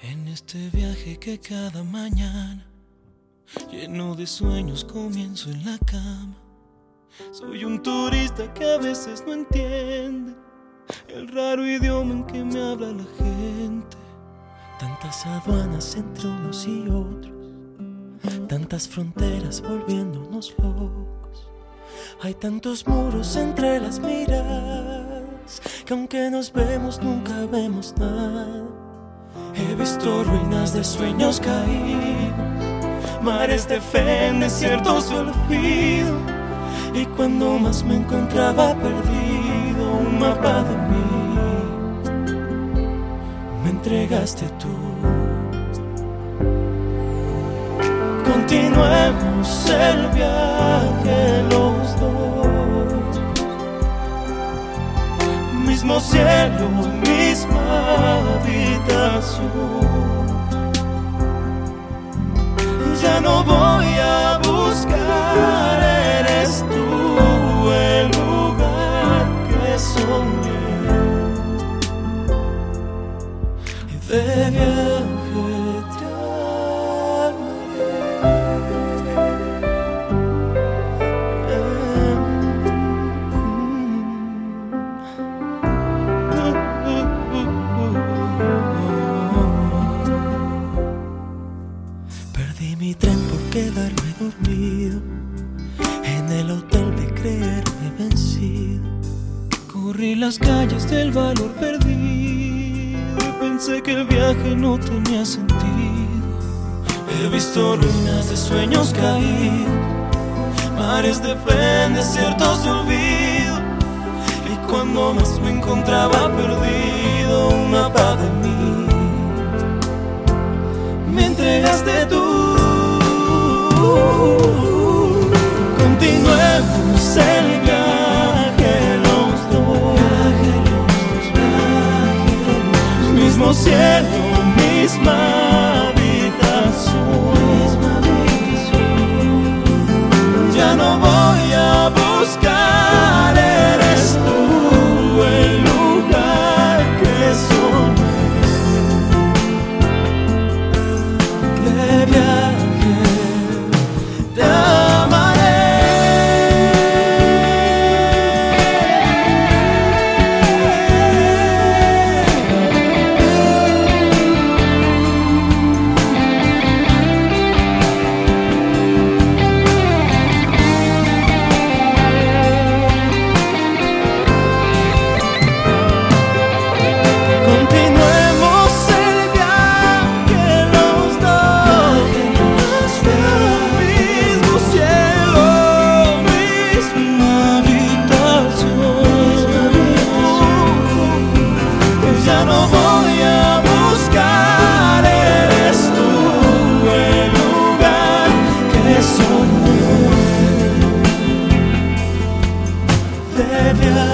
En este viaje que cada mañana lleno de sueños comienzo en la cama. Soy un turista que a veces no entiende el raro idioma en que me habla la gente. Tantas aduanas entre unos y otros tantas fronteras volviéndonos locos. Hay tantos muros entre las miradas que aunque nos vemos nunca vemos nada. He visto ruinas de sueños caídos, mares de fe en desiertos de olvido. Y cuando más me encontraba perdido, un mapa de mí me entregaste tú. Continuemos el viaje los dos, mismo cielo, misma habitación. Ya no voy a Perdí mi tren por quedarme dormido. En el hotel de creerme vencido. Corrí las calles del valor perdido. Y pensé que el viaje no tenía sentido. He visto ruinas de sueños caídos. Mares de fe en desiertos de olvido. Y cuando más me encontraba perdido, un mapa de mí me entregaste tú. Mismo cielo, misma de you.